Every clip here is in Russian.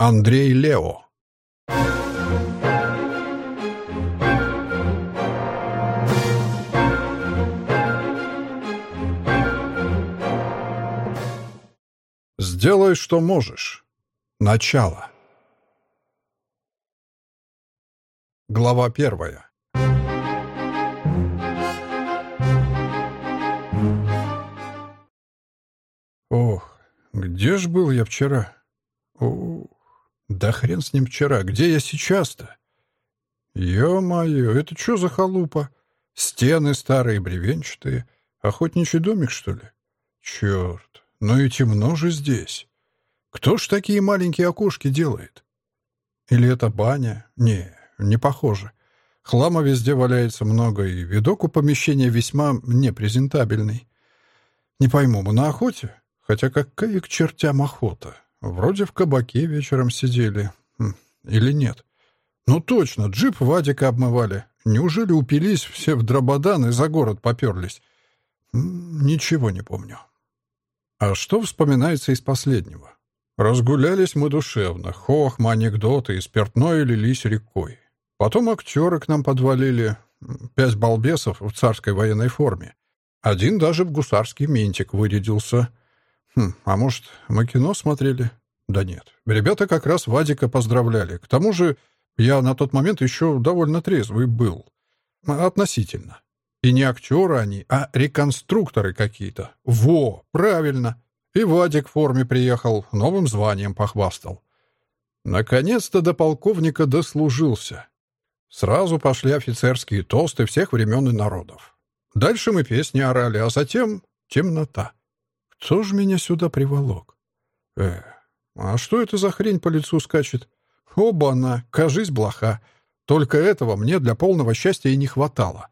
Андрей Лео Сделай, что можешь. Начало. Глава первая. Ох, где ж был я вчера? Ох, да хрен с ним вчера. Где я сейчас-то? Ё-моё, это что за халупа? Стены старые, бревенчатые. Охотничий домик, что ли? Чёрт, ну и темно же здесь. Кто ж такие маленькие окошки делает? Или это баня? Не, не похоже. Хлама везде валяется много, и видок у помещения весьма непрезентабельный. Не пойму, мы на охоте? Хотя какая к чертям охота? Вроде в кабаке вечером сидели. Хм, или нет? Ну точно, джип Вадика обмывали. Неужели упились все в Дрободан и за город поперлись? Ничего не помню. А что вспоминается из последнего? Разгулялись мы душевно. Хохма, анекдоты и спиртное лились рекой. Потом актеры к нам подвалили. Пять балбесов в царской военной форме. Один даже в гусарский ментик вырядился. Хм, а может, мы кино смотрели? Да нет. Ребята как раз Вадика поздравляли. К тому же я на тот момент еще довольно трезвый был. Относительно. И не актеры они, а реконструкторы какие-то. Во, правильно. И Вадик в форме приехал, новым званием похвастал. Наконец-то до полковника дослужился. Сразу пошли офицерские тосты всех времен и народов. Дальше мы песни орали, а затем темнота. Кто ж меня сюда приволок? Э, а что это за хрень по лицу скачет? Оба-на, кажись, блоха. Только этого мне для полного счастья и не хватало.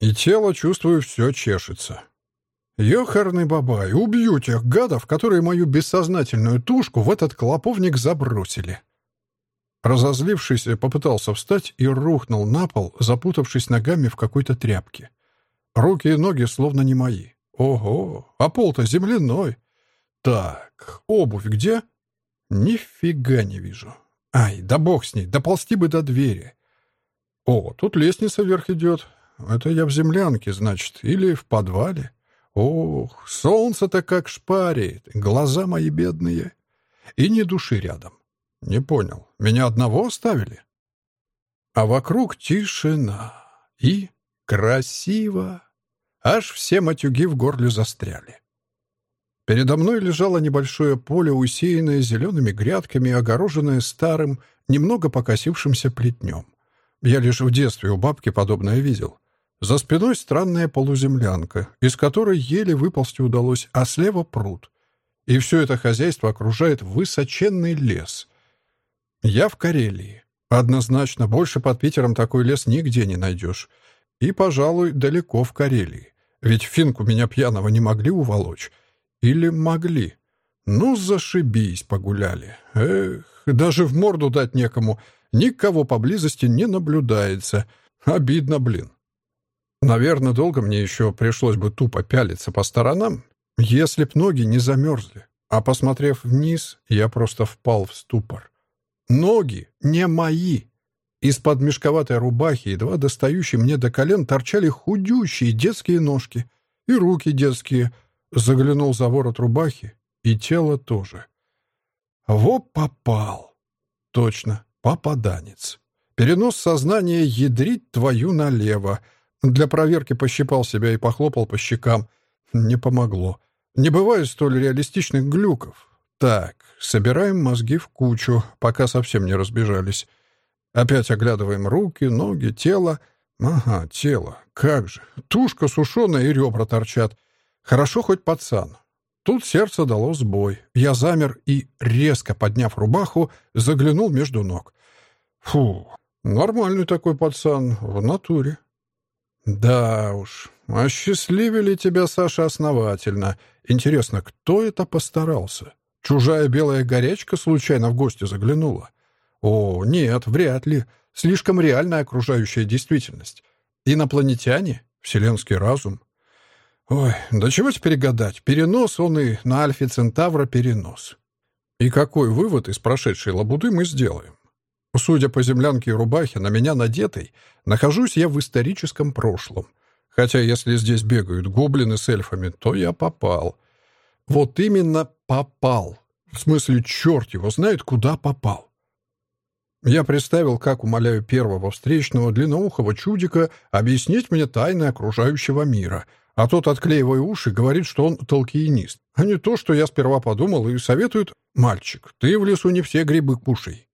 И тело, чувствую, все чешется. Ёхарный бабай, убью тех гадов, которые мою бессознательную тушку в этот клоповник забросили. Разозлившись, попытался встать и рухнул на пол, запутавшись ногами в какой-то тряпке. Руки и ноги словно не мои. Ого, а пол-то земляной. Так, обувь где? Нифига не вижу. Ай, да бог с ней, доползти бы до двери. О, тут лестница вверх идет. Это я в землянке, значит, или в подвале. Ох, солнце-то как шпарит, глаза мои бедные. И ни души рядом. Не понял, меня одного оставили? А вокруг тишина и красиво. Аж все матюги в горле застряли. Передо мной лежало небольшое поле, усеянное зелеными грядками, огороженное старым, немного покосившимся плетнем. Я лишь в детстве у бабки подобное видел. За спиной странная полуземлянка, из которой еле выползти удалось, а слева пруд. И все это хозяйство окружает высоченный лес. Я в Карелии. Однозначно, больше под Питером такой лес нигде не найдешь. И, пожалуй, далеко в Карелии. Ведь финку меня пьяного не могли уволочь. Или могли. Ну, зашибись, погуляли. Эх, даже в морду дать некому. Никого поблизости не наблюдается. Обидно, блин. Наверное, долго мне еще пришлось бы тупо пялиться по сторонам, если б ноги не замерзли. А посмотрев вниз, я просто впал в ступор. Ноги не мои. Из-под мешковатой рубахи, едва достающей мне до колен, торчали худющие детские ножки. И руки детские. Заглянул за ворот рубахи, и тело тоже. Во попал. Точно, попаданец. Перенос сознания ядрить твою налево. Для проверки пощипал себя и похлопал по щекам. Не помогло. Не бывает столь реалистичных глюков. Так, собираем мозги в кучу, пока совсем не разбежались. Опять оглядываем руки, ноги, тело. Ага, тело. Как же. Тушка сушеная и ребра торчат. Хорошо хоть пацан. Тут сердце дало сбой. Я замер и, резко подняв рубаху, заглянул между ног. Фу, нормальный такой пацан, в натуре. Да уж, осчастливили тебя, Саша, основательно. Интересно, кто это постарался? Чужая белая горячка случайно в гости заглянула? О, нет, вряд ли. Слишком реальная окружающая действительность. Инопланетяне? Вселенский разум? Ой, да чего теперь гадать? Перенос он и на Альфе Центавра перенос. И какой вывод из прошедшей лабуды мы сделаем? Судя по землянке и рубахе, на меня надетой, нахожусь я в историческом прошлом. Хотя если здесь бегают гоблины с эльфами, то я попал. Вот именно попал. В смысле, черт его знает, куда попал. Я представил, как умоляю первого встречного длинноухого чудика объяснить мне тайны окружающего мира, а тот, отклеивая уши, говорит, что он толкиенист, а не то, что я сперва подумал, и советует «Мальчик, ты в лесу не все грибы кушай».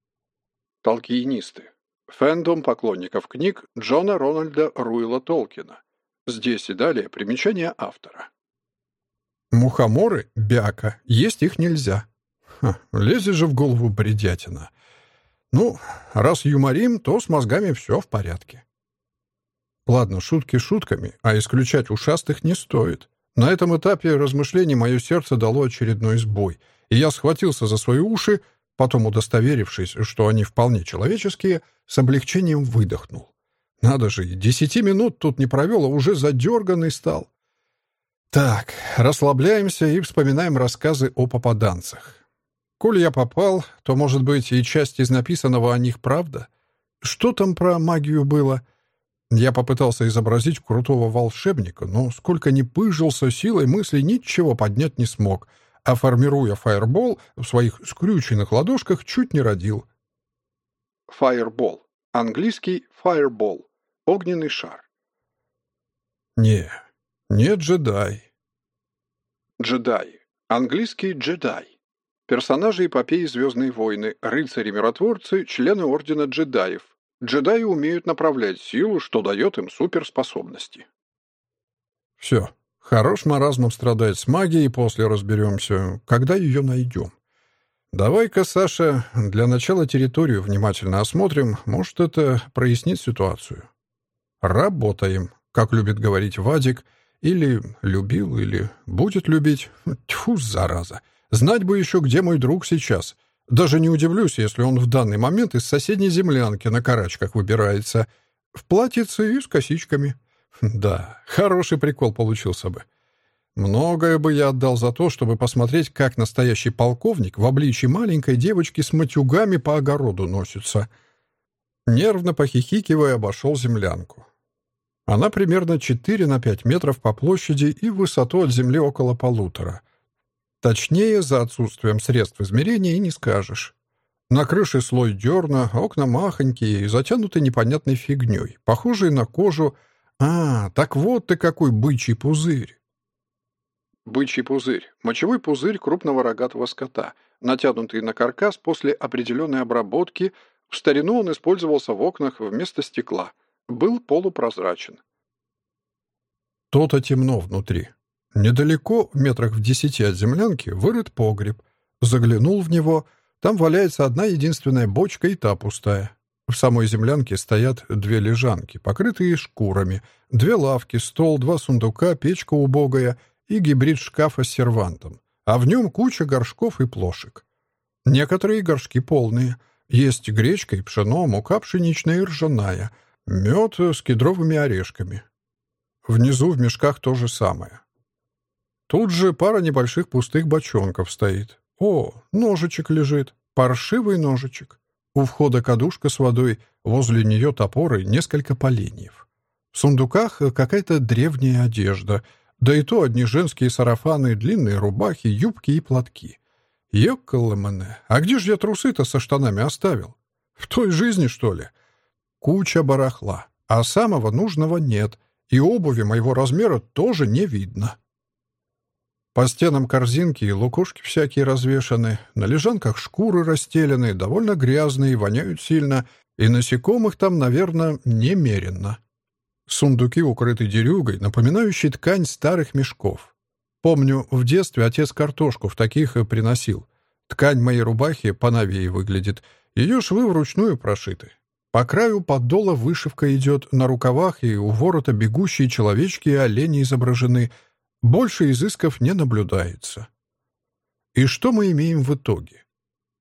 Толкиенисты. Фэндом поклонников книг Джона Рональда Руила Толкина. Здесь и далее примечание автора. Мухоморы, бяка, есть их нельзя. Ха, лезет же в голову бредятина. Ну, раз юморим, то с мозгами все в порядке. Ладно, шутки шутками, а исключать ушастых не стоит. На этом этапе размышлений мое сердце дало очередной сбой, и я схватился за свои уши, Потом, удостоверившись, что они вполне человеческие, с облегчением выдохнул. Надо же, десяти минут тут не провел, а уже задерганный стал. Так, расслабляемся и вспоминаем рассказы о попаданцах. Коль я попал, то, может быть, и часть из написанного о них правда? Что там про магию было? Я попытался изобразить крутого волшебника, но сколько ни пыжился силой мысли, ничего поднять не смог — а формируя фаербол, в своих скрюченных ладошках чуть не родил. Фаербол. Английский fireball. Огненный шар. Не, не джедай. Джедай. Английский джедай. Персонажи эпопеи «Звездные войны», рыцари-миротворцы, члены Ордена джедаев. Джедаи умеют направлять силу, что дает им суперспособности. Все, Хорош маразмом страдать с магией, после разберемся, когда ее найдем. Давай-ка, Саша, для начала территорию внимательно осмотрим, может, это прояснит ситуацию. Работаем, как любит говорить Вадик, или любил, или будет любить. Тьфу, зараза. Знать бы еще, где мой друг сейчас. Даже не удивлюсь, если он в данный момент из соседней землянки на карачках выбирается. В платьице и с косичками. Да, хороший прикол получился бы. Многое бы я отдал за то, чтобы посмотреть, как настоящий полковник в обличии маленькой девочки с матюгами по огороду носится. Нервно похихикивая, обошел землянку. Она примерно 4 на 5 метров по площади и высоту от земли около полутора. Точнее, за отсутствием средств измерения и не скажешь. На крыше слой дерна, окна махонькие и затянуты непонятной фигней, похожей на кожу, а, так вот ты какой бычий пузырь. Бычий пузырь. Мочевой пузырь крупного рогатого скота, натянутый на каркас после определенной обработки. В старину он использовался в окнах вместо стекла. Был полупрозрачен. То-то темно внутри. Недалеко, метрах в десяти от землянки, вырыт погреб. Заглянул в него. Там валяется одна единственная бочка и та пустая. В самой землянке стоят две лежанки, покрытые шкурами, две лавки, стол, два сундука, печка убогая и гибрид шкафа с сервантом, а в нем куча горшков и плошек. Некоторые горшки полные. Есть гречка и пшено, мука пшеничная и ржаная, мед с кедровыми орешками. Внизу в мешках то же самое. Тут же пара небольших пустых бочонков стоит. О, ножичек лежит, паршивый ножичек. У входа кадушка с водой, возле нее топоры, несколько поленьев. В сундуках какая-то древняя одежда, да и то одни женские сарафаны, длинные рубахи, юбки и платки. Ёккаламане, а где же я трусы-то со штанами оставил? В той жизни, что ли? Куча барахла, а самого нужного нет, и обуви моего размера тоже не видно. По стенам корзинки и лукошки всякие развешаны, на лежанках шкуры расстелены, довольно грязные, воняют сильно, и насекомых там, наверное, немерено. Сундуки укрыты дерюгой, напоминающей ткань старых мешков. Помню, в детстве отец картошку в таких и приносил. Ткань моей рубахи поновее выглядит, ее швы вручную прошиты. По краю подола вышивка идет, на рукавах и у ворота бегущие человечки и олени изображены — больше изысков не наблюдается. И что мы имеем в итоге?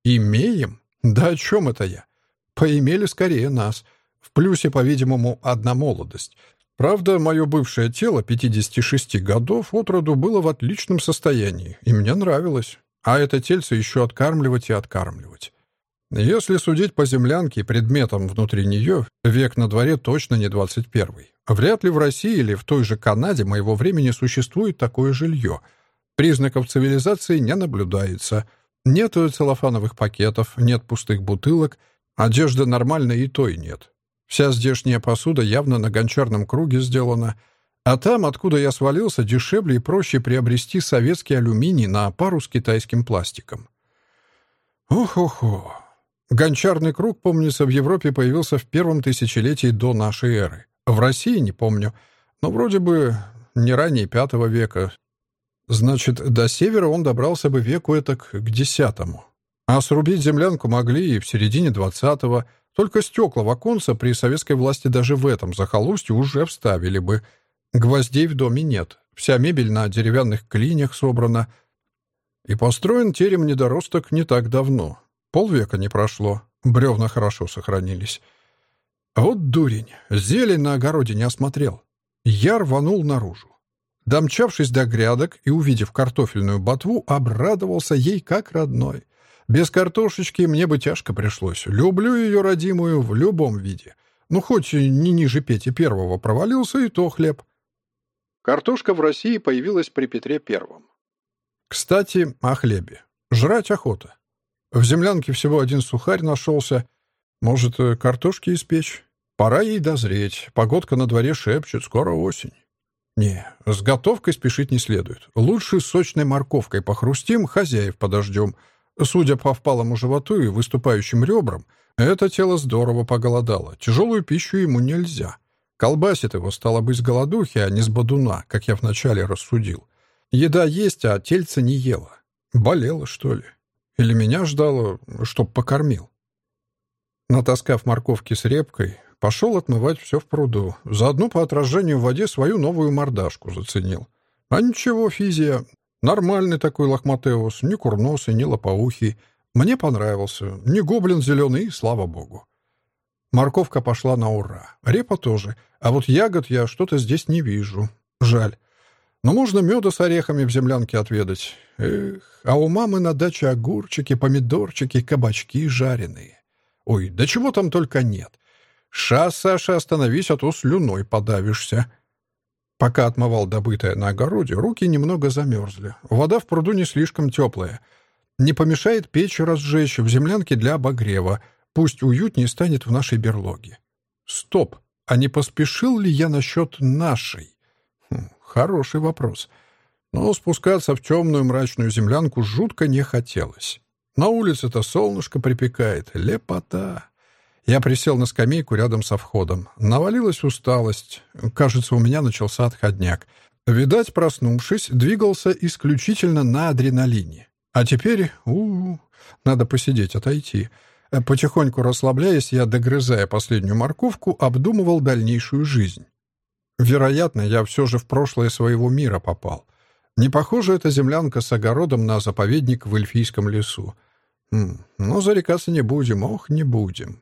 Имеем? Да о чем это я? Поимели скорее нас. В плюсе, по-видимому, одна молодость. Правда, мое бывшее тело 56 годов от роду было в отличном состоянии, и мне нравилось. А это тельце еще откармливать и откармливать. Если судить по землянке и предметам внутри нее, век на дворе точно не 21 Вряд ли в России или в той же Канаде моего времени существует такое жилье. Признаков цивилизации не наблюдается. Нет целлофановых пакетов, нет пустых бутылок, одежды нормальной и той нет. Вся здешняя посуда явно на гончарном круге сделана, а там, откуда я свалился, дешевле и проще приобрести советский алюминий на пару с китайским пластиком. Ох-охо. Гончарный круг, помнится, в Европе появился в первом тысячелетии до нашей эры. В России не помню, но вроде бы не ранее пятого века. Значит, до севера он добрался бы веку этак к десятому. А срубить землянку могли и в середине двадцатого, только стекла в оконце при советской власти даже в этом захолустье уже вставили бы. Гвоздей в доме нет, вся мебель на деревянных клинях собрана. И построен терем-недоросток не так давно. Полвека не прошло, бревна хорошо сохранились. Вот дурень, зелень на огороде не осмотрел. Я рванул наружу. Домчавшись до грядок и увидев картофельную ботву, обрадовался ей как родной — без картошечки мне бы тяжко пришлось. Люблю ее родимую в любом виде. Ну, хоть не ниже Пети Первого провалился, и то хлеб. Картошка в России появилась при Петре Первом. Кстати, о хлебе. Жрать охота. В землянке всего один сухарь нашелся. Может, э, картошки испечь? Пора ей дозреть. Погодка на дворе шепчет, скоро осень. Не, с готовкой спешить не следует. Лучше сочной морковкой похрустим, хозяев подождем — Судя по впалому животу и выступающим ребрам, это тело здорово поголодало. Тяжелую пищу ему нельзя. Колбасит его, стало быть, с голодухи, а не с бодуна, как я вначале рассудил. Еда есть, а тельце не ела. Болела, что ли? Или меня ждало, чтоб покормил? Натаскав морковки с репкой, пошел отмывать все в пруду. Заодно по отражению в воде свою новую мордашку заценил. А ничего, физия, Нормальный такой лохматеус, не курносый, не лопоухий. Мне понравился. Не гоблин зеленый, слава богу. Морковка пошла на ура. Репа тоже. А вот ягод я что-то здесь не вижу. Жаль. Но можно меда с орехами в землянке отведать. Эх, а у мамы на даче огурчики, помидорчики, кабачки жареные. Ой, да чего там только нет. Ша, Саша, остановись, а то слюной подавишься. Пока отмывал добытое на огороде, руки немного замерзли. Вода в пруду не слишком теплая. Не помешает печь разжечь в землянке для обогрева. Пусть уютнее станет в нашей берлоге. Стоп! А не поспешил ли я насчет нашей? Хороший вопрос. Но спускаться в темную мрачную землянку жутко не хотелось. На улице-то солнышко припекает. Лепота. Я присел на скамейку рядом со входом. Навалилась усталость. Кажется, у меня начался отходняк. Видать, проснувшись, двигался исключительно на адреналине. А теперь, у, -у, -у надо посидеть, отойти. Потихоньку расслабляясь, я, догрызая последнюю морковку, обдумывал дальнейшую жизнь. Вероятно, я все же в прошлое своего мира попал. Не похоже эта землянка с огородом на заповедник в эльфийском лесу. Хм, но зарекаться не будем, ох, не будем.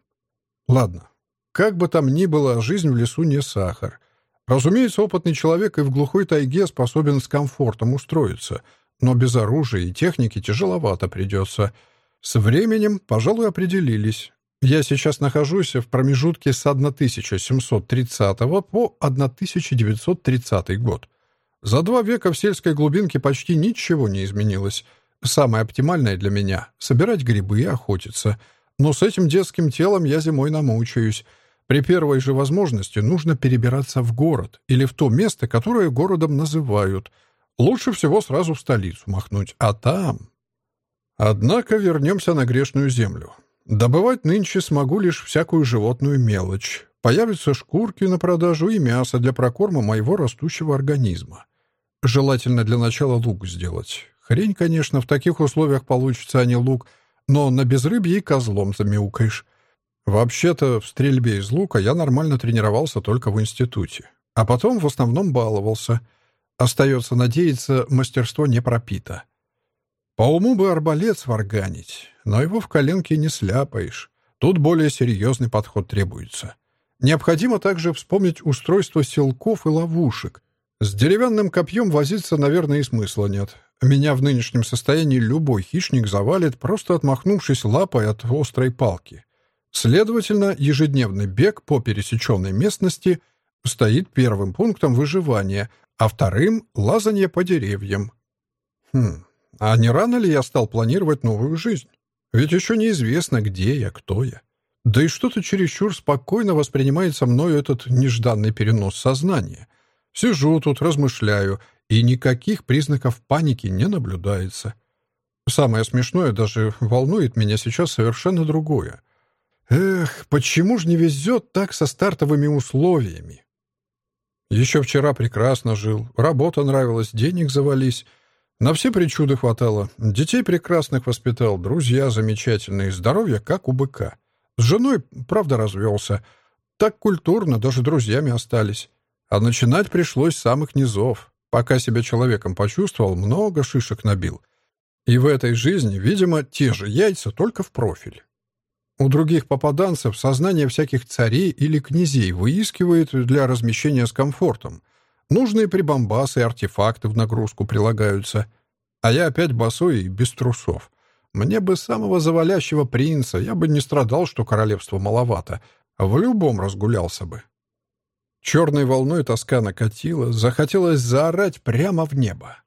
Ладно. Как бы там ни было, жизнь в лесу не сахар. Разумеется, опытный человек и в глухой тайге способен с комфортом устроиться, но без оружия и техники тяжеловато придется. С временем, пожалуй, определились. Я сейчас нахожусь в промежутке с 1730 по 1930 год. За два века в сельской глубинке почти ничего не изменилось. Самое оптимальное для меня — собирать грибы и охотиться — но с этим детским телом я зимой намучаюсь. При первой же возможности нужно перебираться в город или в то место, которое городом называют. Лучше всего сразу в столицу махнуть, а там... Однако вернемся на грешную землю. Добывать нынче смогу лишь всякую животную мелочь. Появятся шкурки на продажу и мясо для прокорма моего растущего организма. Желательно для начала лук сделать. Хрень, конечно, в таких условиях получится, а не лук — но на безрыбье и козлом замяукаешь. Вообще-то в стрельбе из лука я нормально тренировался только в институте, а потом в основном баловался. Остается надеяться, мастерство не пропито. По уму бы арбалет сварганить, но его в коленке не сляпаешь. Тут более серьезный подход требуется. Необходимо также вспомнить устройство селков и ловушек. С деревянным копьем возиться, наверное, и смысла нет. Меня в нынешнем состоянии любой хищник завалит, просто отмахнувшись лапой от острой палки. Следовательно, ежедневный бег по пересеченной местности стоит первым пунктом выживания, а вторым — лазанье по деревьям. Хм, а не рано ли я стал планировать новую жизнь? Ведь еще неизвестно, где я, кто я. Да и что-то чересчур спокойно воспринимается мною этот нежданный перенос сознания. Сижу тут, размышляю, и никаких признаков паники не наблюдается. Самое смешное, даже волнует меня сейчас совершенно другое. Эх, почему же не везет так со стартовыми условиями? Еще вчера прекрасно жил, работа нравилась, денег завались. На все причуды хватало. Детей прекрасных воспитал, друзья замечательные, здоровье как у быка. С женой, правда, развелся. Так культурно, даже друзьями остались. А начинать пришлось с самых низов. Пока себя человеком почувствовал, много шишек набил. И в этой жизни, видимо, те же яйца, только в профиль. У других попаданцев сознание всяких царей или князей выискивает для размещения с комфортом. Нужные прибамбасы и артефакты в нагрузку прилагаются. А я опять босой и без трусов. Мне бы самого завалящего принца, я бы не страдал, что королевства маловато. В любом разгулялся бы. Черной волной тоска накатила, захотелось заорать прямо в небо.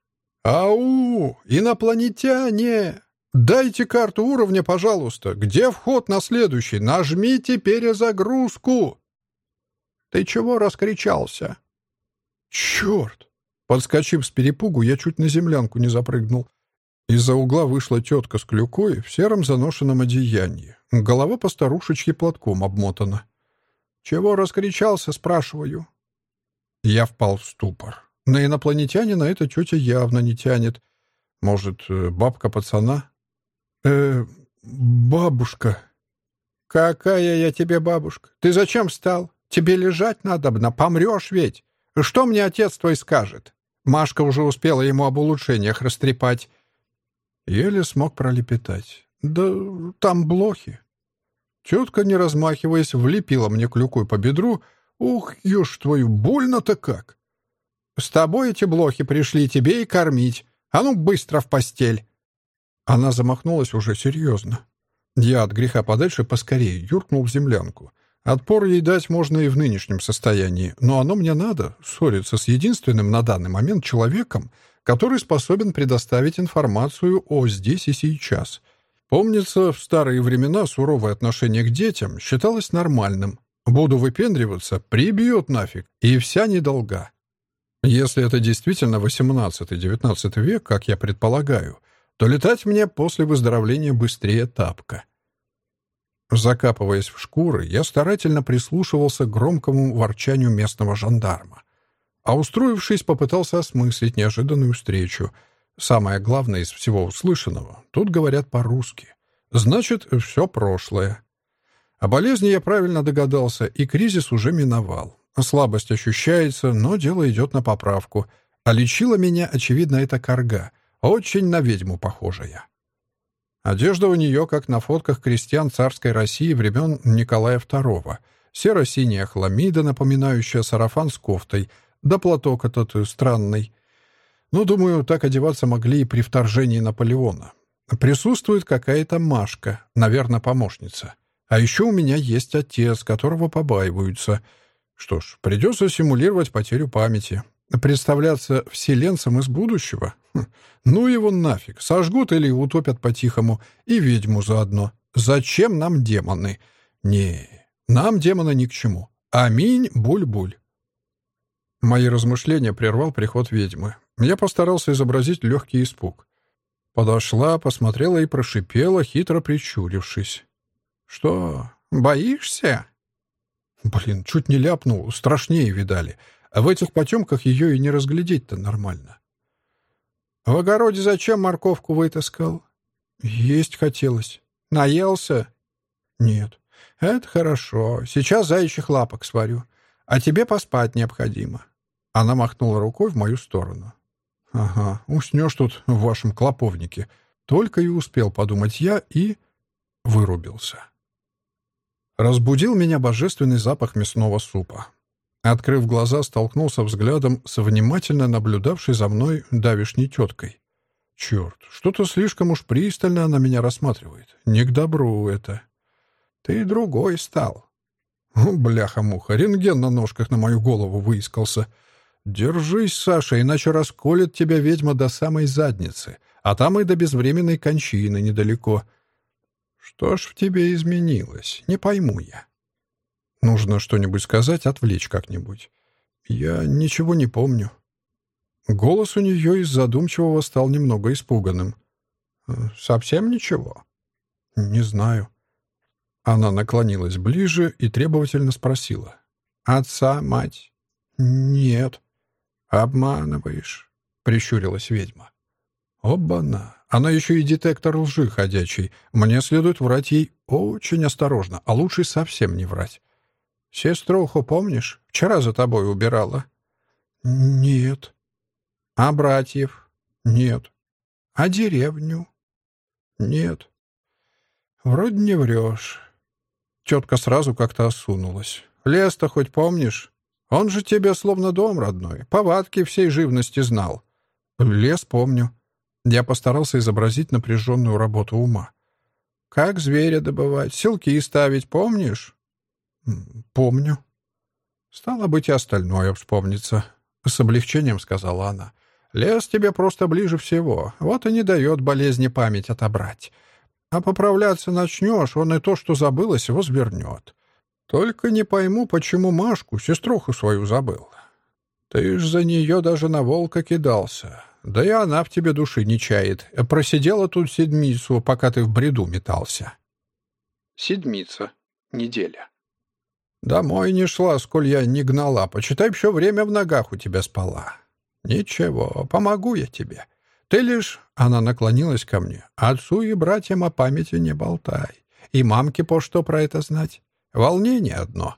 «Ау! Инопланетяне! Дайте карту уровня, пожалуйста. Где вход на следующий? Нажмите перезагрузку!» «Ты чего раскричался?» «Черт!» Подскочив с перепугу, я чуть на землянку не запрыгнул. Из-за угла вышла тетка с клюкой в сером заношенном одеянии. Голова по старушечке платком обмотана. «Чего раскричался?» — спрашиваю. Я впал в ступор. На инопланетянина эта тетя явно не тянет. Может, э, бабка пацана? э бабушка. Какая я тебе бабушка? Ты зачем встал? Тебе лежать надобно, помрешь ведь. Что мне отец твой скажет? Машка уже успела ему об улучшениях растрепать. Еле смог пролепетать. Да там блохи. Тетка, не размахиваясь, влепила мне клюкой по бедру. «Ух, ешь твою, больно-то как!» «С тобой эти блохи пришли тебе и кормить. А ну, быстро в постель!» Она замахнулась уже серьезно. Я от греха подальше поскорее юркнул в землянку. Отпор ей дать можно и в нынешнем состоянии, но оно мне надо, ссориться с единственным на данный момент человеком, который способен предоставить информацию о здесь и сейчас — Помнится, в старые времена суровое отношение к детям считалось нормальным. Буду выпендриваться, прибьет нафиг, и вся недолга. Если это действительно 18-19 век, как я предполагаю, то летать мне после выздоровления быстрее тапка. Закапываясь в шкуры, я старательно прислушивался к громкому ворчанию местного жандарма. А устроившись, попытался осмыслить неожиданную встречу — Самое главное из всего услышанного — тут говорят по-русски. Значит, все прошлое. О болезни я правильно догадался, и кризис уже миновал. Слабость ощущается, но дело идет на поправку. А лечила меня, очевидно, эта корга. Очень на ведьму похожая. Одежда у нее, как на фотках крестьян царской России времен Николая II. Серо-синяя хламида, напоминающая сарафан с кофтой, да платок этот странный — но, думаю, так одеваться могли и при вторжении Наполеона. Присутствует какая-то Машка, наверное, помощница. А еще у меня есть отец, которого побаиваются. Что ж, придется симулировать потерю памяти. Представляться вселенцем из будущего? Хм, ну его нафиг. Сожгут или утопят по-тихому. И ведьму заодно. Зачем нам демоны? Не, нам демоны ни к чему. Аминь, буль-буль. Мои размышления прервал приход ведьмы. Я постарался изобразить легкий испуг. Подошла, посмотрела и прошипела, хитро прищурившись. «Что, боишься?» Блин, чуть не ляпнул, страшнее видали. А в этих потемках ее и не разглядеть-то нормально. «В огороде зачем морковку вытаскал?» «Есть хотелось». «Наелся?» «Нет». «Это хорошо. Сейчас заячьих лапок сварю. А тебе поспать необходимо». Она махнула рукой в мою сторону. «Ага, уснешь тут в вашем клоповнике». Только и успел подумать я и... вырубился. Разбудил меня божественный запах мясного супа. Открыв глаза, столкнулся взглядом с внимательно наблюдавшей за мной давишней теткой. Черт, что-то слишком уж пристально она меня рассматривает. Не к добру это. Ты другой стал. Бляха-муха, рентген на ножках на мою голову выискался. Держись, Саша, иначе расколет тебя ведьма до самой задницы, а там и до безвременной кончины недалеко. Что ж в тебе изменилось? Не пойму я. Нужно что-нибудь сказать, отвлечь как-нибудь. Я ничего не помню. Голос у нее из задумчивого стал немного испуганным. «Э, «Совсем ничего?» «Не знаю». Она наклонилась ближе и требовательно спросила. «Отца, мать?» «Нет». «Обманываешь», — прищурилась ведьма. «Оба-на! Она еще и детектор лжи ходячий. Мне следует врать ей очень осторожно, а лучше совсем не врать. Сеструху помнишь? Вчера за тобой убирала?» «Нет». А братьев? Нет. А деревню? Нет. Вроде не врешь. Тетка сразу как-то осунулась. Лес-то хоть помнишь? Он же тебе словно дом родной. Повадки всей живности знал. Лес помню. Я постарался изобразить напряженную работу ума. Как зверя добывать, селки ставить, помнишь? Помню. Стало быть, и остальное вспомнится. С облегчением сказала она. Лес тебе просто ближе всего, вот и не дает болезни память отобрать. А поправляться начнешь, он и то, что забылось, возвернет. Только не пойму, почему Машку, сеструху свою, забыл. Ты ж за нее даже на волка кидался. Да и она в тебе души не чает. Просидела тут седмицу, пока ты в бреду метался. Седмица. Неделя. Домой не шла, сколь я не гнала. Почитай, все время в ногах у тебя спала. «Ничего, помогу я тебе. Ты лишь...» — она наклонилась ко мне. «Отцу и братьям о памяти не болтай. И мамке по что про это знать? Волнение одно.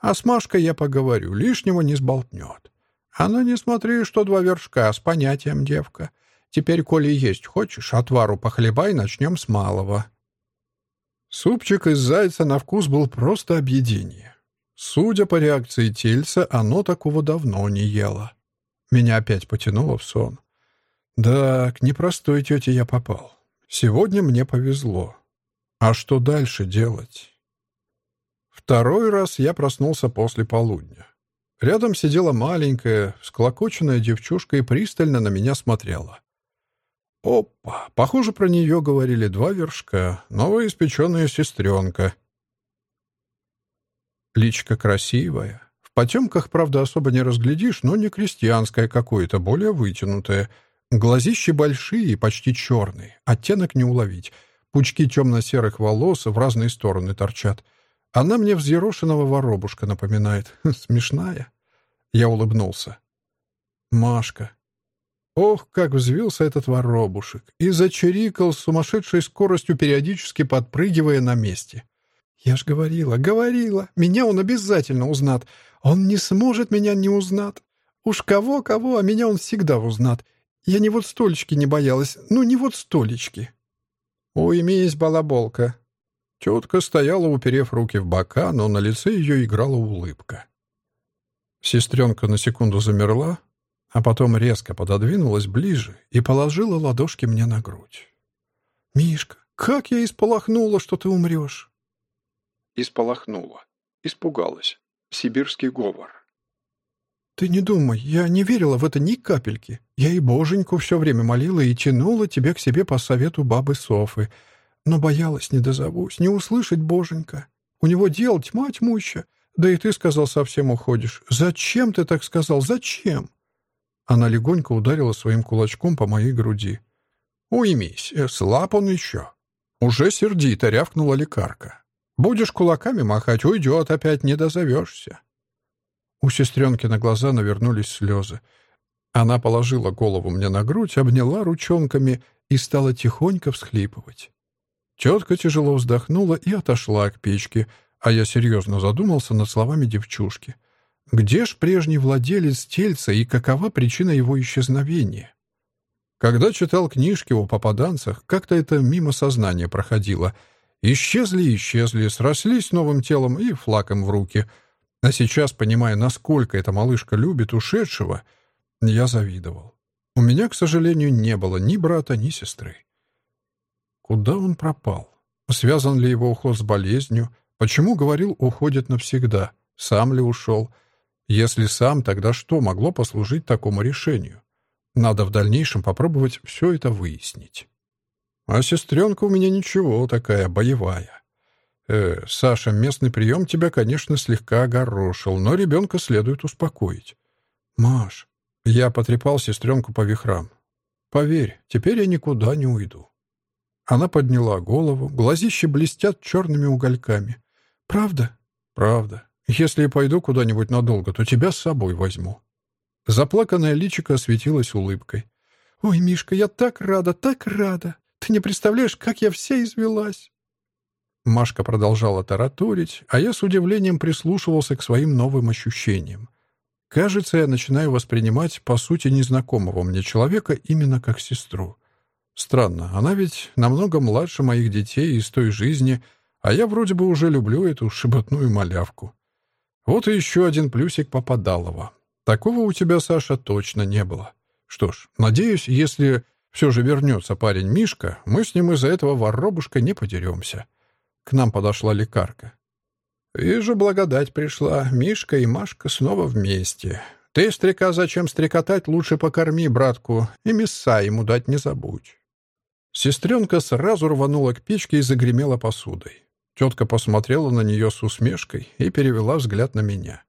А с Машкой я поговорю, лишнего не сболтнет. А ну не смотри, что два вершка, с понятием девка. Теперь, коли есть хочешь, отвару похлебай, начнем с малого». Супчик из зайца на вкус был просто объедение. Судя по реакции тельца, оно такого давно не ело. Меня опять потянуло в сон. Да, к непростой тете я попал. Сегодня мне повезло. А что дальше делать? Второй раз я проснулся после полудня. Рядом сидела маленькая, склокоченная девчушка и пристально на меня смотрела. Опа! Похоже, про нее говорили два вершка. Новоиспеченная сестренка. Личка красивая, потемках, правда, особо не разглядишь, но не крестьянское какое-то, более вытянутое. Глазищи большие и почти черные, оттенок не уловить. Пучки темно-серых волос в разные стороны торчат. Она мне взъерошенного воробушка напоминает. Смешная. Я улыбнулся. Машка. Ох, как взвился этот воробушек. И зачирикал с сумасшедшей скоростью, периодически подпрыгивая на месте. Я ж говорила, говорила, меня он обязательно узнат. Он не сможет меня не узнать. Уж кого-кого, а меня он всегда узнат. Я не вот столечки не боялась, ну не вот столечки. Уймись, балаболка. Тетка стояла, уперев руки в бока, но на лице ее играла улыбка. Сестренка на секунду замерла, а потом резко пододвинулась ближе и положила ладошки мне на грудь. «Мишка, как я исполохнула, что ты умрешь!» Исполохнула. Испугалась сибирский говор. «Ты не думай, я не верила в это ни капельки. Я и боженьку все время молила и тянула тебе к себе по совету бабы Софы. Но боялась, не дозовусь, не услышать боженька. У него дел тьма тьмуща. Да и ты сказал, совсем уходишь. Зачем ты так сказал? Зачем?» Она легонько ударила своим кулачком по моей груди. «Уймись, э, слаб он еще». Уже сердито рявкнула лекарка. Будешь кулаками махать, уйдет опять, не дозовешься. У сестренки на глаза навернулись слезы. Она положила голову мне на грудь, обняла ручонками и стала тихонько всхлипывать. Тетка тяжело вздохнула и отошла к печке, а я серьезно задумался над словами девчушки. Где ж прежний владелец тельца и какова причина его исчезновения? Когда читал книжки о попаданцах, как-то это мимо сознания проходило — Исчезли исчезли, срослись новым телом и флаком в руки. А сейчас, понимая, насколько эта малышка любит ушедшего, я завидовал. У меня, к сожалению, не было ни брата, ни сестры. Куда он пропал? Связан ли его уход с болезнью? Почему, говорил, уходит навсегда? Сам ли ушел? Если сам, тогда что могло послужить такому решению? Надо в дальнейшем попробовать все это выяснить. А сестренка у меня ничего, такая боевая. Э, Саша, местный прием тебя, конечно, слегка огорошил, но ребенка следует успокоить. Маш, я потрепал сестренку по вихрам. Поверь, теперь я никуда не уйду. Она подняла голову, глазища блестят черными угольками. «Правда?» «Правда. Если я пойду куда-нибудь надолго, то тебя с собой возьму». Заплаканное личико осветилось улыбкой. «Ой, Мишка, я так рада, так рада! Ты не представляешь, как я вся извелась!» Машка продолжала тараторить, а я с удивлением прислушивался к своим новым ощущениям. Кажется, я начинаю воспринимать, по сути, незнакомого мне человека именно как сестру. Странно, она ведь намного младше моих детей из той жизни, а я вроде бы уже люблю эту шебутную малявку. Вот и еще один плюсик Попадалова. Такого у тебя, Саша, точно не было. Что ж, надеюсь, если все же вернется парень Мишка, мы с ним из-за этого воробушка не подеремся. К нам подошла лекарка. «Вижу, благодать пришла. Мишка и Машка снова вместе. Ты, стрека, зачем стрекотать, лучше покорми братку, и мяса ему дать не забудь». Сестренка сразу рванула к печке и загремела посудой. Тетка посмотрела на нее с усмешкой и перевела взгляд на меня.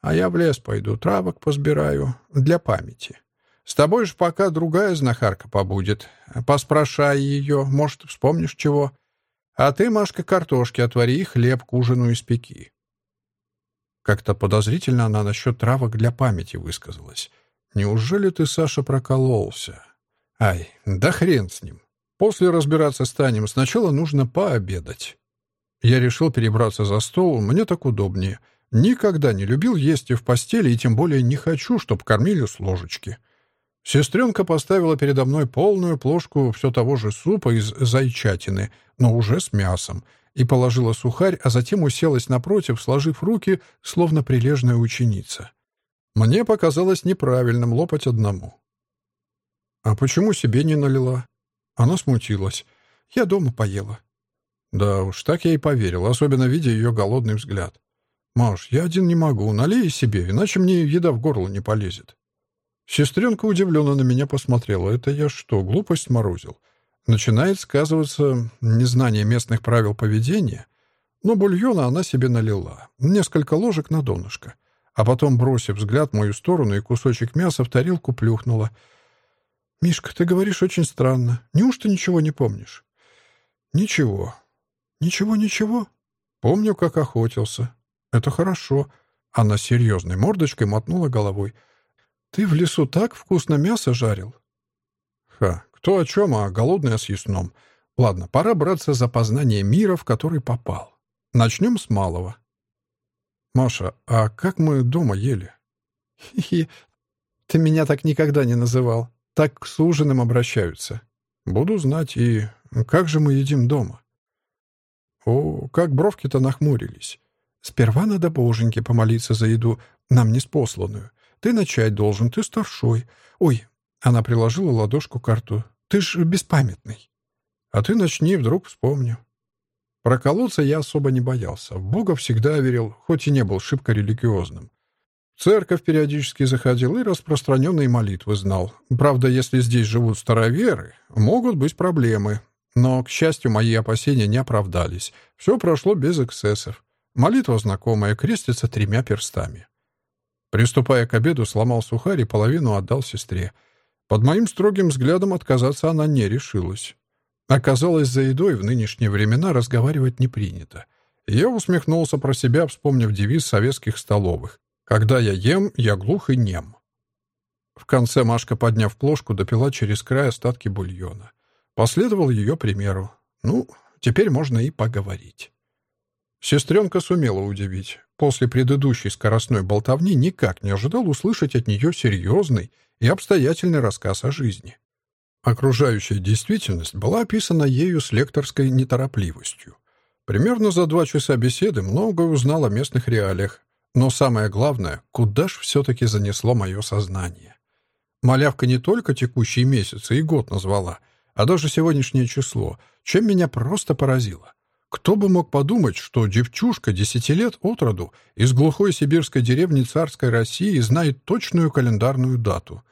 «А я в лес пойду, травок позбираю, для памяти. С тобой ж пока другая знахарка побудет. Поспрашай ее, может, вспомнишь чего. А ты, Машка, картошки отвори и хлеб к ужину испеки». Как-то подозрительно она насчет травок для памяти высказалась. «Неужели ты, Саша, прокололся?» «Ай, да хрен с ним. После разбираться станем. Сначала нужно пообедать. Я решил перебраться за стол, мне так удобнее. Никогда не любил есть и в постели, и тем более не хочу, чтоб кормили с ложечки. Сестренка поставила передо мной полную плошку все того же супа из зайчатины, но уже с мясом, и положила сухарь, а затем уселась напротив, сложив руки, словно прилежная ученица. Мне показалось неправильным лопать одному. «А почему себе не налила?» Она смутилась. «Я дома поела». Да уж, так я и поверил, особенно видя ее голодный взгляд. «Маш, я один не могу, налей себе, иначе мне еда в горло не полезет». Сестренка удивленно на меня посмотрела. «Это я что, глупость морозил?» Начинает сказываться незнание местных правил поведения. Но бульона она себе налила. Несколько ложек на донышко. А потом, бросив взгляд в мою сторону и кусочек мяса в тарелку, плюхнула — «Мишка, ты говоришь очень странно. Неужто ничего не помнишь?» «Ничего. Ничего, ничего. Помню, как охотился. Это хорошо». Она серьезной мордочкой мотнула головой. «Ты в лесу так вкусно мясо жарил?» «Ха, кто о чем, а голодный о съестном. Ладно, пора браться за познание мира, в который попал. Начнем с малого». «Маша, а как мы дома ели?» «Хи-хи, ты меня так никогда не называл», так с ужином обращаются. Буду знать, и как же мы едим дома? О, как бровки-то нахмурились. Сперва надо боженьке помолиться за еду, нам не спосланную. Ты начать должен, ты старшой. Ой, она приложила ладошку к рту. Ты ж беспамятный. А ты начни, вдруг вспомню. Проколоться я особо не боялся. В Бога всегда верил, хоть и не был шибко религиозным. В церковь периодически заходил и распространенные молитвы знал. Правда, если здесь живут староверы, могут быть проблемы. Но, к счастью, мои опасения не оправдались. Все прошло без эксцессов. Молитва знакомая, крестится тремя перстами. Приступая к обеду, сломал сухарь и половину отдал сестре. Под моим строгим взглядом отказаться она не решилась. Оказалось, за едой в нынешние времена разговаривать не принято. Я усмехнулся про себя, вспомнив девиз советских столовых. Когда я ем, я глух и нем. В конце Машка, подняв плошку, допила через край остатки бульона. Последовал ее примеру. Ну, теперь можно и поговорить. Сестренка сумела удивить. После предыдущей скоростной болтовни никак не ожидал услышать от нее серьезный и обстоятельный рассказ о жизни. Окружающая действительность была описана ею с лекторской неторопливостью. Примерно за два часа беседы многое узнал о местных реалиях, но самое главное, куда ж все-таки занесло мое сознание? Малявка не только текущие месяцы и год назвала, а даже сегодняшнее число, чем меня просто поразило. Кто бы мог подумать, что девчушка десяти лет от роду из глухой сибирской деревни царской России знает точную календарную дату.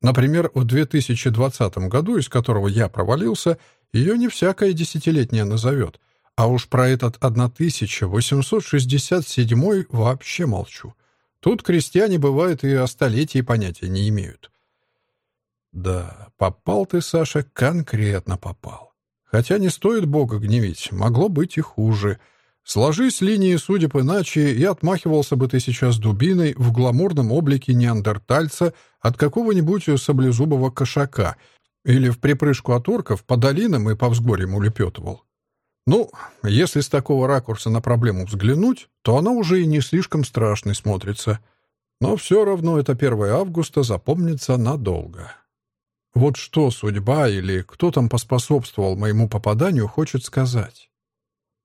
Например, в 2020 году, из которого я провалился, ее не всякая десятилетняя назовет, а уж про этот 1867 вообще молчу. Тут крестьяне, бывают, и о столетии понятия не имеют. Да, попал ты, Саша, конкретно попал. Хотя не стоит Бога гневить, могло быть и хуже. Сложись линии судеб иначе, и отмахивался бы ты сейчас дубиной в гламурном облике неандертальца от какого-нибудь саблезубого кошака или в припрыжку от орков по долинам и по взгорьям улепетывал. Ну, если с такого ракурса на проблему взглянуть, то она уже и не слишком страшной смотрится. Но все равно это 1 августа запомнится надолго. Вот что судьба или кто там поспособствовал моему попаданию, хочет сказать.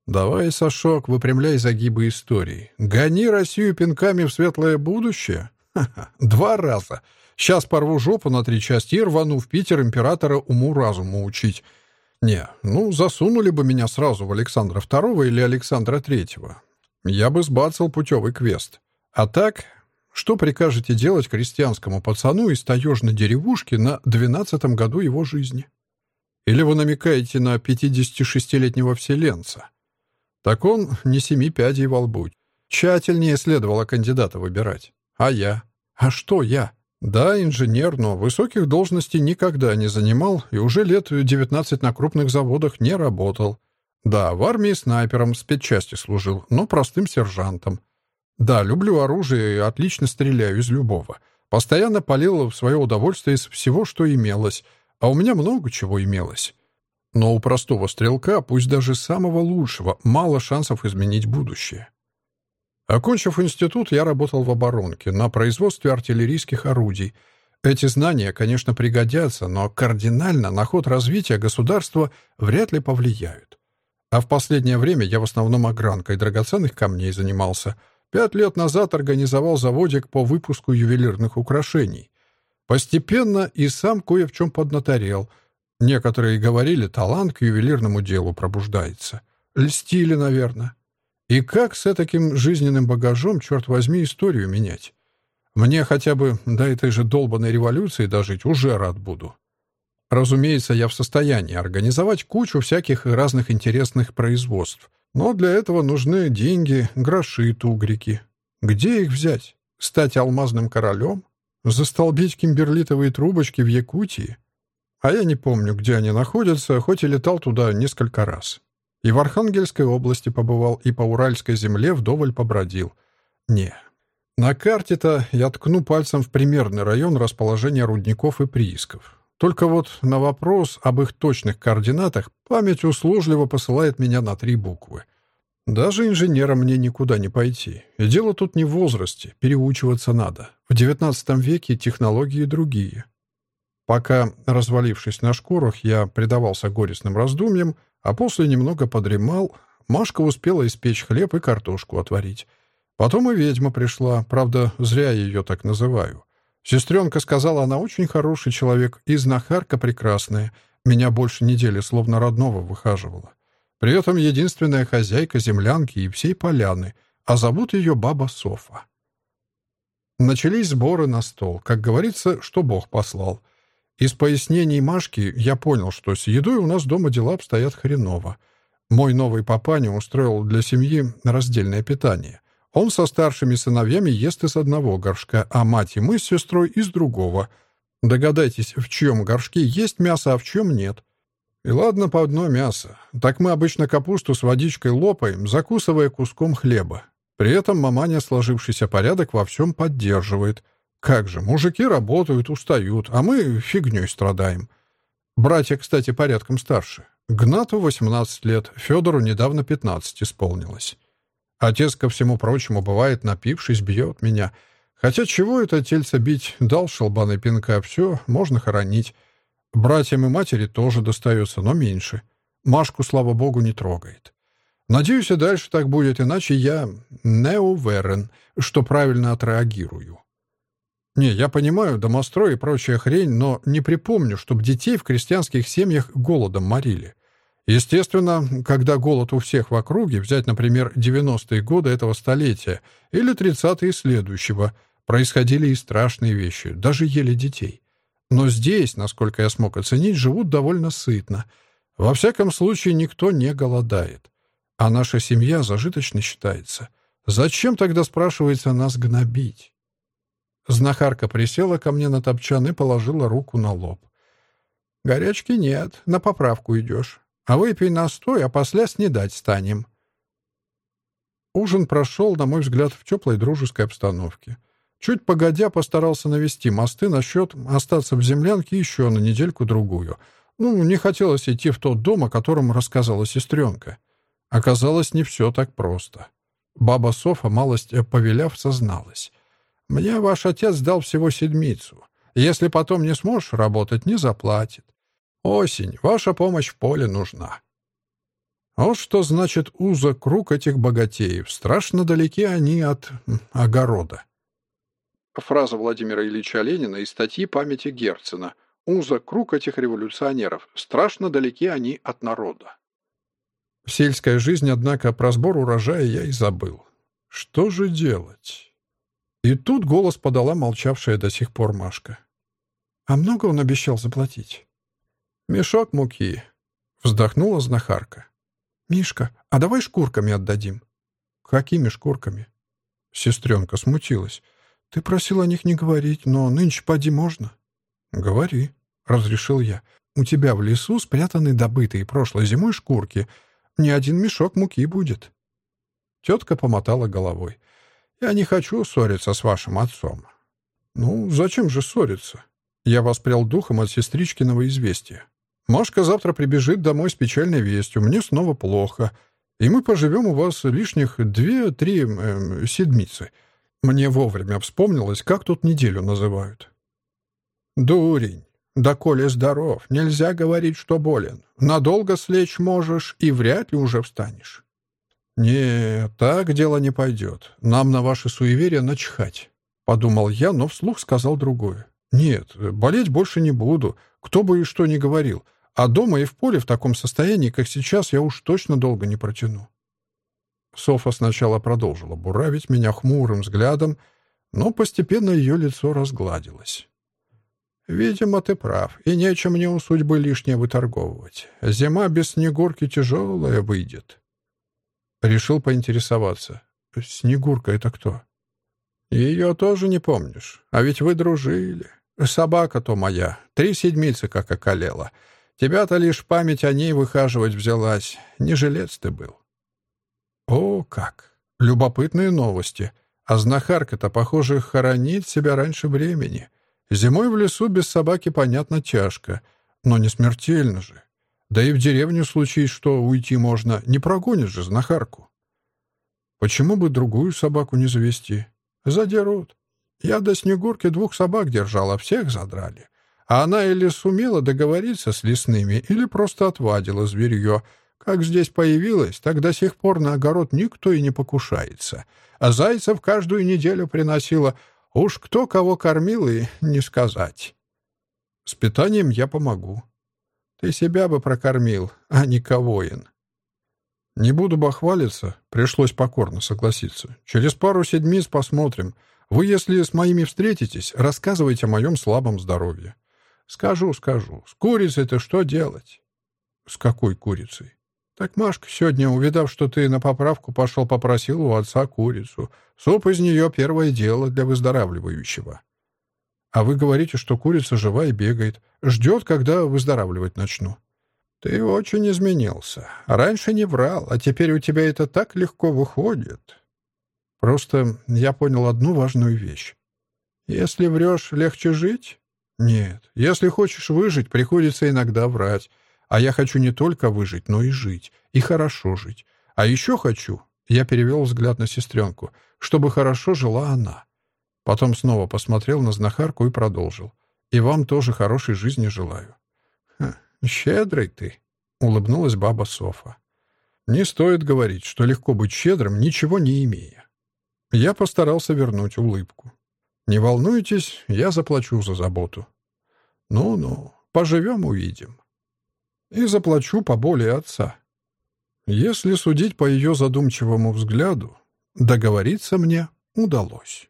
Давай, Сашок, выпрямляй загибы истории. Гони Россию пинками в светлое будущее? Ха-ха, два раза. Сейчас порву жопу на три части и рвану в Питер императора уму-разуму учить. Не, ну, засунули бы меня сразу в Александра II или Александра III. Я бы сбацал путевый квест. А так, что прикажете делать крестьянскому пацану из таежной деревушки на двенадцатом году его жизни? Или вы намекаете на 56-летнего вселенца? Так он не семи пядей во лбу. Тщательнее следовало кандидата выбирать. А я? А что я? Да, инженер, но высоких должностей никогда не занимал и уже лет 19 на крупных заводах не работал. Да, в армии снайпером спецчасти служил, но простым сержантом. Да, люблю оружие и отлично стреляю из любого. Постоянно палил в свое удовольствие из всего, что имелось. А у меня много чего имелось. Но у простого стрелка, пусть даже самого лучшего, мало шансов изменить будущее. Окончив институт, я работал в оборонке, на производстве артиллерийских орудий. Эти знания, конечно, пригодятся, но кардинально на ход развития государства вряд ли повлияют. А в последнее время я в основном огранкой драгоценных камней занимался — Пять лет назад организовал заводик по выпуску ювелирных украшений. Постепенно и сам кое в чем поднаторел. Некоторые говорили, талант к ювелирному делу пробуждается. Льстили, наверное. И как с таким жизненным багажом, черт возьми, историю менять? Мне хотя бы до этой же долбанной революции дожить уже рад буду. Разумеется, я в состоянии организовать кучу всяких разных интересных производств. Но для этого нужны деньги, гроши, тугрики. Где их взять? Стать алмазным королем? Застолбить кимберлитовые трубочки в Якутии? А я не помню, где они находятся, хоть и летал туда несколько раз. И в Архангельской области побывал, и по Уральской земле вдоволь побродил. Не. На карте-то я ткну пальцем в примерный район расположения рудников и приисков. Только вот на вопрос об их точных координатах память услужливо посылает меня на три буквы. Даже инженером мне никуда не пойти. И дело тут не в возрасте, переучиваться надо. В XIX веке технологии другие. Пока, развалившись на шкурах, я предавался горестным раздумьям, а после немного подремал, Машка успела испечь хлеб и картошку отварить. Потом и ведьма пришла, правда, зря я ее так называю. Сестренка сказала, она очень хороший человек и знахарка прекрасная. Меня больше недели словно родного выхаживала. При этом единственная хозяйка землянки и всей поляны, а зовут ее баба Софа. Начались сборы на стол, как говорится, что Бог послал. Из пояснений Машки я понял, что с едой у нас дома дела обстоят хреново. Мой новый папаня устроил для семьи раздельное питание — он со старшими сыновьями ест из одного горшка, а мать и мы с сестрой из другого. Догадайтесь, в чьем горшке есть мясо, а в чем нет. И ладно по одно мясо. Так мы обычно капусту с водичкой лопаем, закусывая куском хлеба. При этом маманя сложившийся порядок во всем поддерживает. Как же, мужики работают, устают, а мы фигней страдаем. Братья, кстати, порядком старше. Гнату 18 лет, Федору недавно 15 исполнилось. Отец, ко всему прочему, бывает, напившись, бьет меня. Хотя чего это тельце бить? Дал шелбаны пинка, все, можно хоронить. Братьям и матери тоже достается, но меньше. Машку, слава богу, не трогает. Надеюсь, и дальше так будет, иначе я не уверен, что правильно отреагирую. Не, я понимаю, домострой и прочая хрень, но не припомню, чтобы детей в крестьянских семьях голодом морили. Естественно, когда голод у всех в округе, взять, например, 90-е годы этого столетия или 30-е следующего, происходили и страшные вещи, даже ели детей. Но здесь, насколько я смог оценить, живут довольно сытно. Во всяком случае, никто не голодает. А наша семья зажиточно считается. Зачем тогда, спрашивается, нас гнобить? Знахарка присела ко мне на топчан и положила руку на лоб. «Горячки нет, на поправку идешь. А выпей настой, а после снедать станем». Ужин прошел, на мой взгляд, в теплой дружеской обстановке. Чуть погодя постарался навести мосты насчет остаться в землянке еще на недельку-другую. Ну, не хотелось идти в тот дом, о котором рассказала сестренка. Оказалось, не все так просто. Баба Софа, малость повеляв, созналась. «Мне ваш отец дал всего седмицу. Если потом не сможешь работать, не заплатит. Осень, ваша помощь в поле нужна». Вот что значит узок круг этих богатеев. Страшно далеки они от огорода. Фраза Владимира Ильича Ленина из статьи памяти Герцена. Узок круг этих революционеров. Страшно далеки они от народа. В сельской жизни, однако, про сбор урожая я и забыл. Что же делать? И тут голос подала молчавшая до сих пор Машка. «А много он обещал заплатить?» «Мешок муки», — вздохнула знахарка. «Мишка, а давай шкурками отдадим?» «Какими шкурками?» Сестренка смутилась. «Ты просил о них не говорить, но нынче поди можно». «Говори», — разрешил я. «У тебя в лесу спрятаны добытые прошлой зимой шкурки — ни один мешок муки будет». Тетка помотала головой. «Я не хочу ссориться с вашим отцом». «Ну, зачем же ссориться?» Я воспрял духом от сестричкиного известия. «Машка завтра прибежит домой с печальной вестью. Мне снова плохо. И мы поживем у вас лишних две-три э, седмицы. Мне вовремя вспомнилось, как тут неделю называют». «Дурень. Да коли здоров, нельзя говорить, что болен. Надолго слечь можешь и вряд ли уже встанешь. «Не, так дело не пойдет. Нам на ваши суеверия начхать», — подумал я, но вслух сказал другое. «Нет, болеть больше не буду, кто бы и что ни говорил. А дома и в поле в таком состоянии, как сейчас, я уж точно долго не протяну». Софа сначала продолжила буравить меня хмурым взглядом, но постепенно ее лицо разгладилось. «Видимо, ты прав, и нечем мне у судьбы лишнее выторговывать. Зима без Снегурки тяжелая выйдет». Решил поинтересоваться. «Снегурка — это кто?» «Ее тоже не помнишь, а ведь вы дружили. Собака-то моя, три седмицы как околела. Тебя-то лишь память о ней выхаживать взялась. Не жилец ты был». «О, как! Любопытные новости. А знахарка-то, похоже, хоронит себя раньше времени». Зимой в лесу без собаки, понятно, тяжко, но не смертельно же. Да и в деревню случись, что уйти можно, не прогонишь же знахарку. Почему бы другую собаку не завести? Задерут. Я до Снегурки двух собак держала, всех задрали. А она или сумела договориться с лесными, или просто отвадила зверье. Как здесь появилась, так до сих пор на огород никто и не покушается. А зайцев каждую неделю приносила, Уж кто кого кормил и не сказать. С питанием я помогу. Ты себя бы прокормил, а не Ковоин. Не буду бахвалиться, пришлось покорно согласиться. Через пару седмиц посмотрим. Вы, если с моими встретитесь, рассказывайте о моем слабом здоровье. Скажу, скажу. С курицей-то что делать? С какой курицей? Так Машка сегодня, увидав, что ты на поправку пошел, попросил у отца курицу. Суп из нее — первое дело для выздоравливающего. А вы говорите, что курица жива и бегает. Ждет, когда выздоравливать начну. Ты очень изменился. Раньше не врал, а теперь у тебя это так легко выходит. Просто я понял одну важную вещь. Если врешь, легче жить? Нет. Если хочешь выжить, приходится иногда врать. А я хочу не только выжить, но и жить. И хорошо жить. А еще хочу, я перевел взгляд на сестренку, чтобы хорошо жила она. Потом снова посмотрел на знахарку и продолжил. И вам тоже хорошей жизни желаю. «Щедрый ты», — улыбнулась баба Софа. «Не стоит говорить, что легко быть щедрым, ничего не имея». Я постарался вернуть улыбку. Не волнуйтесь, я заплачу за заботу. Ну-ну, поживем, увидим. И заплачу по боли отца. Если судить по ее задумчивому взгляду, договориться мне удалось.